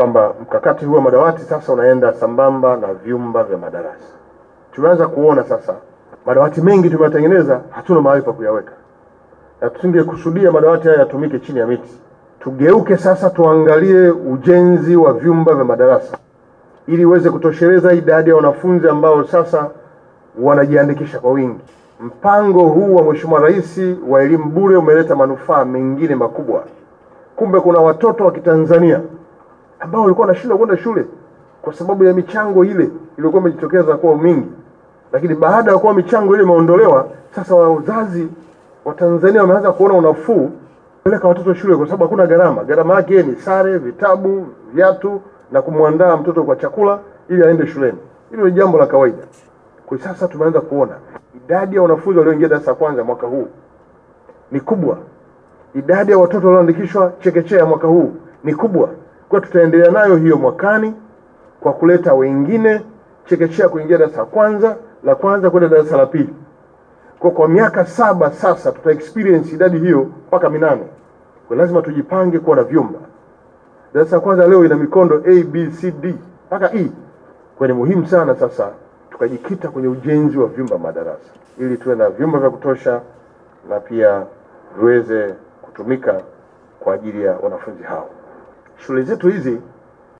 kwamba mkakati huu wa madawati sasa unaenda sambamba na vyumba vya madarasa. Tumeanza kuona sasa madawati mengi tumeyatengeneza, hatuna mahali pa kuyaweka, na tusingekusudia madawati haya yatumike chini ya miti. Tugeuke sasa, tuangalie ujenzi wa vyumba vya madarasa ili uweze kutosheleza idadi ya wanafunzi ambao sasa wanajiandikisha kwa wingi. Mpango huu wa Mheshimiwa Rais wa elimu bure umeleta manufaa mengine makubwa. Kumbe kuna watoto wa Kitanzania ambao walikuwa wanashindwa kwenda shule kwa sababu ya michango ile iliyokuwa imejitokeza kwa mingi, lakini baada ya kuwa michango ile imeondolewa, sasa wazazi wa Tanzania wameanza kuona unafuu peleka watoto shule, kwa sababu hakuna gharama. Gharama yake ni sare, vitabu, viatu na kumwandaa mtoto kwa chakula ili aende shuleni. Hilo ni jambo la kawaida. Kwa sasa tumeanza kuona idadi ya wanafunzi walioingia darasa kwanza mwaka huu ni kubwa, idadi ya watoto walioandikishwa chekechea mwaka huu ni kubwa. Kwa tutaendelea nayo hiyo mwakani kwa kuleta wengine chekechea kuingia darasa kwanza, la kwanza kwenda darasa la pili. Kwa kwa miaka saba sasa tuta experience idadi hiyo mpaka minane. Kwa lazima tujipange kuwa na vyumba. Darasa la kwanza leo ina mikondo A, B, C, D mpaka E. Kwa ni muhimu sana sasa tukajikita kwenye ujenzi wa vyumba madarasa ili tuwe na vyumba vya kutosha na pia viweze kutumika kwa ajili ya wanafunzi hao. Shule zetu hizi